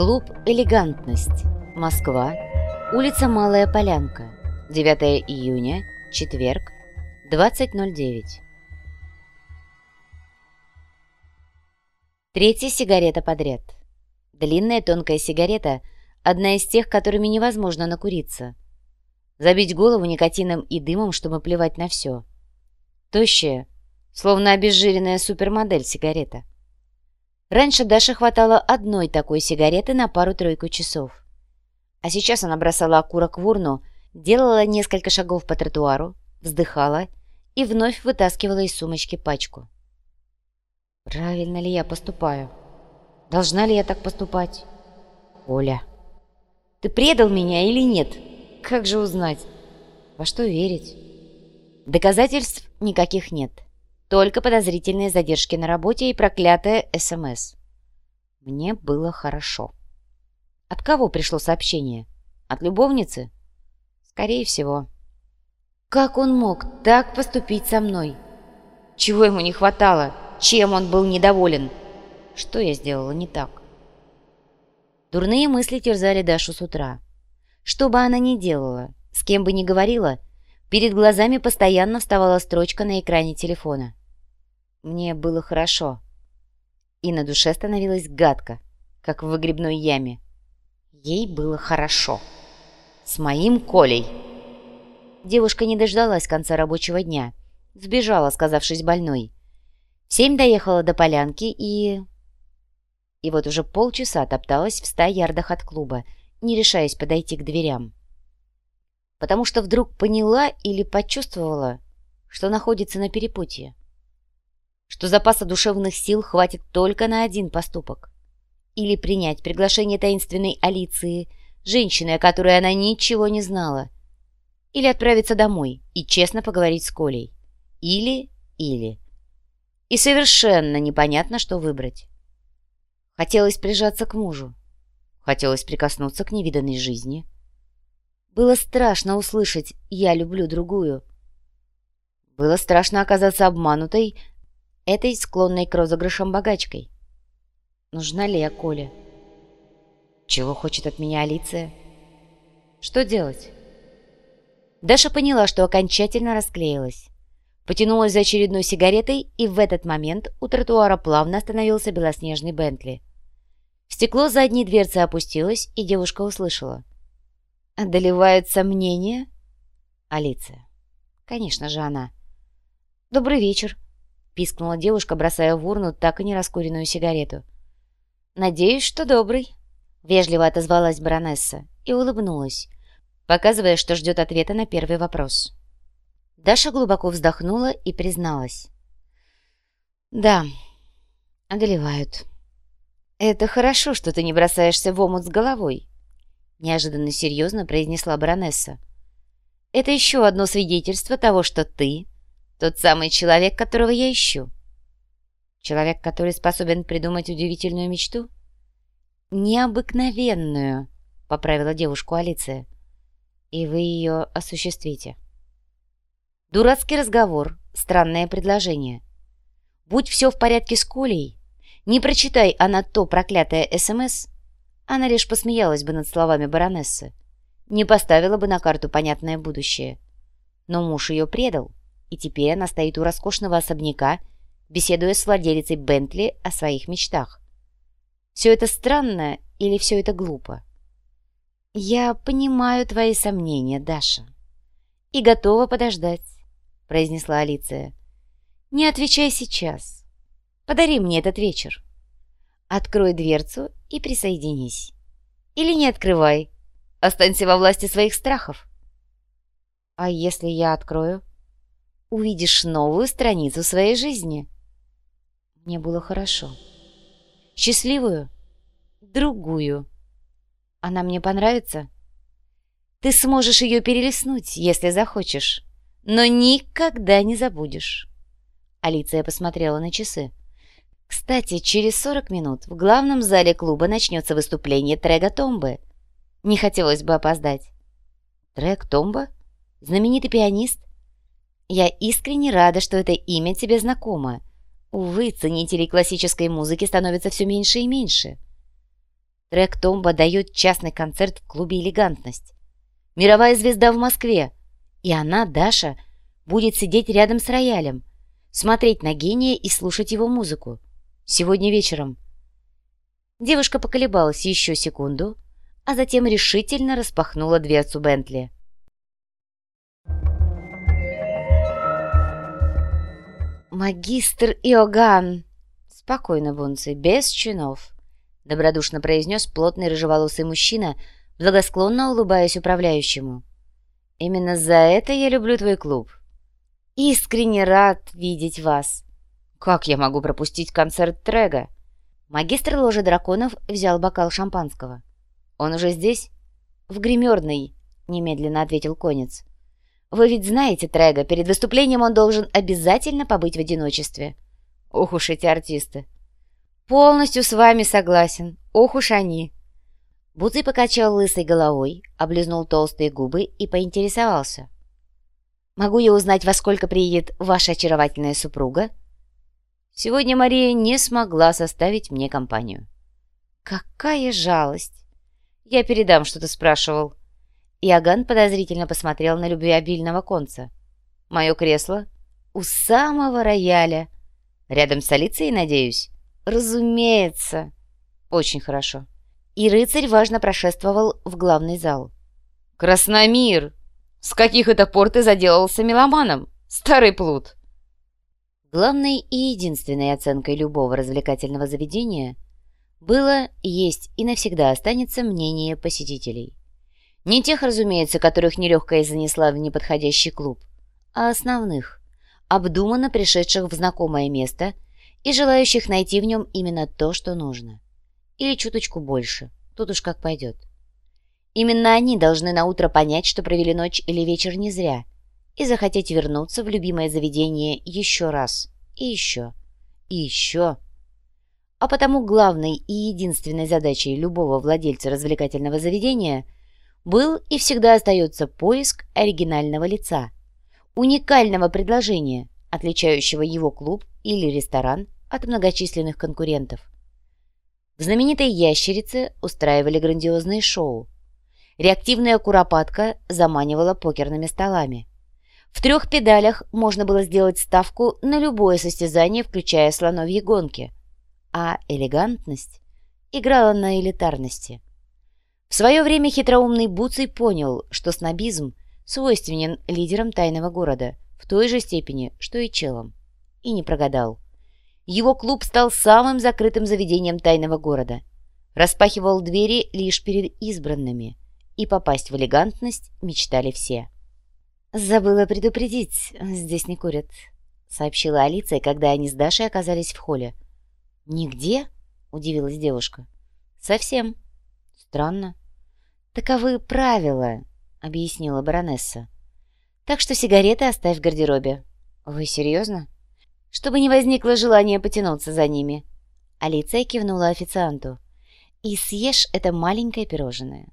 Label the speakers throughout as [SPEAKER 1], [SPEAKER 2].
[SPEAKER 1] Клуб «Элегантность», Москва, улица Малая Полянка, 9 июня, четверг, 20.09. Третья сигарета подряд. Длинная тонкая сигарета – одна из тех, которыми невозможно накуриться. Забить голову никотином и дымом, чтобы плевать на все. Тощая, словно обезжиренная супермодель сигарета. Раньше Даше хватало одной такой сигареты на пару-тройку часов. А сейчас она бросала окурок в урну, делала несколько шагов по тротуару, вздыхала и вновь вытаскивала из сумочки пачку. «Правильно ли я поступаю? Должна ли я так поступать?» «Оля, ты предал меня или нет? Как же узнать? Во что верить?» Доказательств никаких нет. Только подозрительные задержки на работе и проклятое СМС. Мне было хорошо. От кого пришло сообщение? От любовницы? Скорее всего. Как он мог так поступить со мной? Чего ему не хватало? Чем он был недоволен? Что я сделала не так? Дурные мысли терзали Дашу с утра. Что бы она ни делала, с кем бы ни говорила, перед глазами постоянно вставала строчка на экране телефона. Мне было хорошо. И на душе становилось гадко, как в выгребной яме. Ей было хорошо. С моим Колей. Девушка не дождалась конца рабочего дня. Сбежала, сказавшись больной. В семь доехала до полянки и... И вот уже полчаса топталась в ста ярдах от клуба, не решаясь подойти к дверям. Потому что вдруг поняла или почувствовала, что находится на перепутье что запаса душевных сил хватит только на один поступок. Или принять приглашение таинственной Алиции, женщины, о которой она ничего не знала. Или отправиться домой и честно поговорить с Колей. Или, или. И совершенно непонятно, что выбрать. Хотелось прижаться к мужу. Хотелось прикоснуться к невиданной жизни. Было страшно услышать «я люблю другую». Было страшно оказаться обманутой, этой склонной к розыгрышам богачкой. Нужна ли я Коле? Чего хочет от меня Алиция? Что делать? Даша поняла, что окончательно расклеилась. Потянулась за очередной сигаретой, и в этот момент у тротуара плавно остановился белоснежный Бентли. В стекло задней дверцы опустилось, и девушка услышала. «Одолевают сомнения?» «Алиция». «Конечно же она». «Добрый вечер», — пискнула девушка, бросая в урну так и не раскуренную сигарету. «Надеюсь, что добрый», — вежливо отозвалась баронесса и улыбнулась, показывая, что ждет ответа на первый вопрос. Даша глубоко вздохнула и призналась. «Да, одолевают». «Это хорошо, что ты не бросаешься в омут с головой», — неожиданно серьезно произнесла баронесса. «Это еще одно свидетельство того, что ты тот самый человек, которого я ищу. Человек, который способен придумать удивительную мечту? Необыкновенную, поправила девушку Алиция. И вы ее осуществите. Дурацкий разговор, странное предложение. Будь все в порядке с Колей, не прочитай она то проклятое СМС, она лишь посмеялась бы над словами баронессы, не поставила бы на карту понятное будущее. Но муж ее предал, и теперь она стоит у роскошного особняка, беседуя с владелицей Бентли о своих мечтах. Все это странно или все это глупо? «Я понимаю твои сомнения, Даша, и готова подождать», — произнесла Алиция. «Не отвечай сейчас. Подари мне этот вечер. Открой дверцу и присоединись. Или не открывай. Останься во власти своих страхов». «А если я открою?» Увидишь новую страницу своей жизни. Мне было хорошо. Счастливую? Другую. Она мне понравится? Ты сможешь ее перелистнуть, если захочешь, но никогда не забудешь. Алиция посмотрела на часы. Кстати, через 40 минут в главном зале клуба начнется выступление Трега Томбы. Не хотелось бы опоздать. Трек Томба? Знаменитый пианист? Я искренне рада, что это имя тебе знакомо. Увы, ценителей классической музыки становится все меньше и меньше. Трек Томба дает частный концерт в клубе «Элегантность». Мировая звезда в Москве. И она, Даша, будет сидеть рядом с роялем, смотреть на гения и слушать его музыку. Сегодня вечером. Девушка поколебалась еще секунду, а затем решительно распахнула дверцу Бентли. «Магистр Иоганн!» «Спокойно, Бунци, без чинов», — добродушно произнес плотный рыжеволосый мужчина, благосклонно улыбаясь управляющему. «Именно за это я люблю твой клуб. Искренне рад видеть вас. Как я могу пропустить концерт Трега?» Магистр ложи драконов взял бокал шампанского. «Он уже здесь?» «В гримерной», — немедленно ответил конец. Вы ведь знаете Трега, перед выступлением он должен обязательно побыть в одиночестве. Ох уж эти артисты. Полностью с вами согласен. Ох уж они. Буцый покачал лысой головой, облизнул толстые губы и поинтересовался. «Могу я узнать, во сколько приедет ваша очаровательная супруга?» Сегодня Мария не смогла составить мне компанию. «Какая жалость!» «Я передам, что ты спрашивал», Иоганн подозрительно посмотрел на любвеобильного конца. «Мое кресло? У самого рояля. Рядом с Алицией, надеюсь?» «Разумеется!» «Очень хорошо». И рыцарь важно прошествовал в главный зал. «Красномир! С каких это пор ты заделался меломаном, старый плут?» Главной и единственной оценкой любого развлекательного заведения было, есть и навсегда останется мнение посетителей. Не тех, разумеется, которых нелегкая занесла в неподходящий клуб, а основных, обдуманно пришедших в знакомое место и желающих найти в нем именно то, что нужно. Или чуточку больше, тут уж как пойдет. Именно они должны наутро понять, что провели ночь или вечер не зря, и захотеть вернуться в любимое заведение еще раз, и еще, и еще. А потому главной и единственной задачей любого владельца развлекательного заведения – был и всегда остается поиск оригинального лица, уникального предложения, отличающего его клуб или ресторан от многочисленных конкурентов. В знаменитой «Ящерице» устраивали грандиозные шоу. Реактивная куропатка заманивала покерными столами. В трех педалях можно было сделать ставку на любое состязание, включая слоновьи гонки. А элегантность играла на элитарности – в свое время хитроумный Буций понял, что снобизм свойственен лидерам тайного города в той же степени, что и челам. И не прогадал. Его клуб стал самым закрытым заведением тайного города. Распахивал двери лишь перед избранными, и попасть в элегантность мечтали все. «Забыла предупредить, здесь не курят», — сообщила Алиция, когда они с Дашей оказались в холле. «Нигде?» — удивилась девушка. «Совсем. Странно. «Таковы правила», — объяснила баронесса. «Так что сигареты оставь в гардеробе». «Вы серьезно?» «Чтобы не возникло желания потянуться за ними». Алиция кивнула официанту. «И съешь это маленькое пирожное.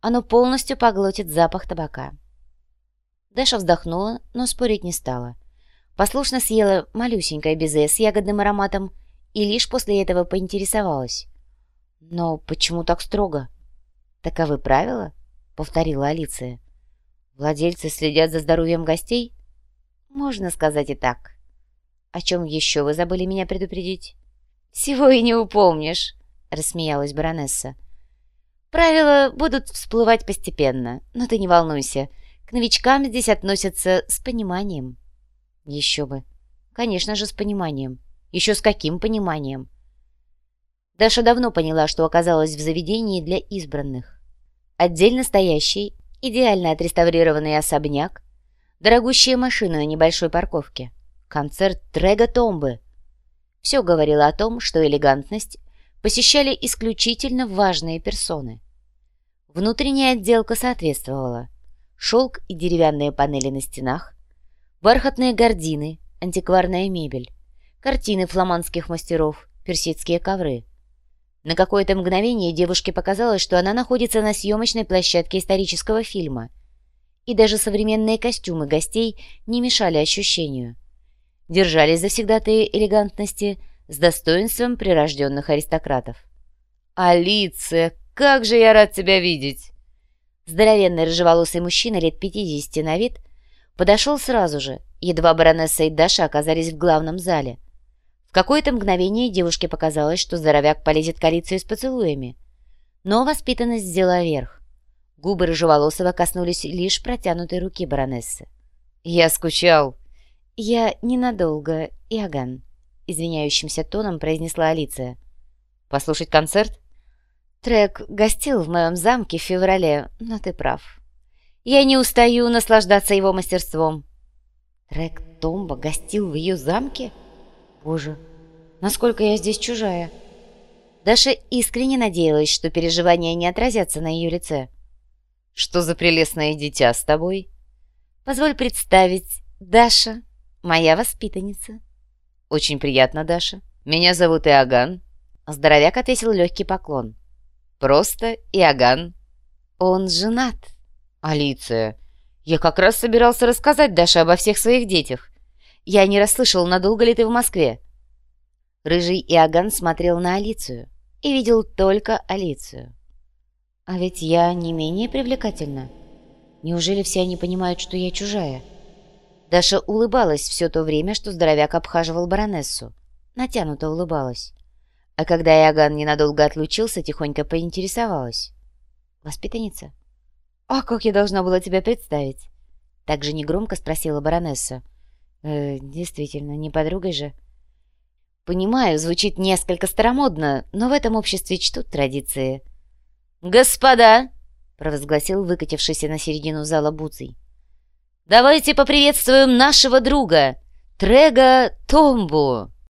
[SPEAKER 1] Оно полностью поглотит запах табака». Даша вздохнула, но спорить не стала. Послушно съела малюсенькое безе с ягодным ароматом и лишь после этого поинтересовалась. «Но почему так строго?» «Таковы правила?» — повторила Алиция. «Владельцы следят за здоровьем гостей?» «Можно сказать и так». «О чем еще вы забыли меня предупредить?» «Всего и не упомнишь», — рассмеялась баронесса. «Правила будут всплывать постепенно, но ты не волнуйся. К новичкам здесь относятся с пониманием». «Еще бы. Конечно же, с пониманием. Еще с каким пониманием?» Даша давно поняла, что оказалась в заведении для избранных. Отдельно стоящий, идеально отреставрированный особняк, дорогущая машина на небольшой парковке, концерт Трега Томбы. Все говорило о том, что элегантность посещали исключительно важные персоны. Внутренняя отделка соответствовала. Шелк и деревянные панели на стенах, бархатные гардины, антикварная мебель, картины фламандских мастеров, персидские ковры – на какое-то мгновение девушке показалось, что она находится на съемочной площадке исторического фильма. И даже современные костюмы гостей не мешали ощущению. Держались завсегдатые элегантности с достоинством прирожденных аристократов. «Алиция,
[SPEAKER 2] как же я рад тебя видеть!»
[SPEAKER 1] Здоровенный рыжеволосый мужчина лет пятидесяти на вид подошел сразу же, едва баронесса и Даша оказались в главном зале. В какое-то мгновение девушке показалось, что здоровяк полезет к Алицию с поцелуями. Но воспитанность взяла верх. Губы рыжеволосого коснулись лишь протянутой руки баронессы.
[SPEAKER 2] «Я скучал».
[SPEAKER 1] «Я ненадолго, Иоганн», — извиняющимся тоном произнесла Алиция.
[SPEAKER 2] «Послушать концерт?»
[SPEAKER 1] Трек гостил в моем замке в феврале, но ты прав. Я не устаю наслаждаться его мастерством. Трек Томба гостил в ее замке? Боже, насколько я здесь чужая. Даша искренне надеялась, что переживания не отразятся на ее лице.
[SPEAKER 2] «Что за прелестное дитя с тобой?»
[SPEAKER 1] «Позволь представить, Даша, моя воспитанница».
[SPEAKER 2] «Очень приятно, Даша. Меня зовут Иоганн».
[SPEAKER 1] Здоровяк отвесил легкий поклон.
[SPEAKER 2] Просто Иоганн.
[SPEAKER 1] Он женат.
[SPEAKER 2] Алиция, я как раз собирался рассказать Даше обо всех своих детях. Я не расслышал, надолго ли ты в Москве.
[SPEAKER 1] Рыжий Иоганн смотрел на Алицию и видел только Алицию. А ведь я не менее привлекательна. Неужели все они понимают, что я чужая? Даша улыбалась все то время, что здоровяк обхаживал баронессу. Натянуто улыбалась. А когда Иоганн ненадолго отлучился, тихонько поинтересовалась. «Воспитанница?» «А как я должна была тебя представить?» Так же негромко спросила баронесса. «Э, «Действительно, не подругой же?» «Понимаю, звучит несколько старомодно, но в этом обществе чтут традиции».
[SPEAKER 2] «Господа!»
[SPEAKER 1] — провозгласил выкатившийся на середину зала Буций.
[SPEAKER 2] «Давайте поприветствуем нашего друга, Трега Томбу!»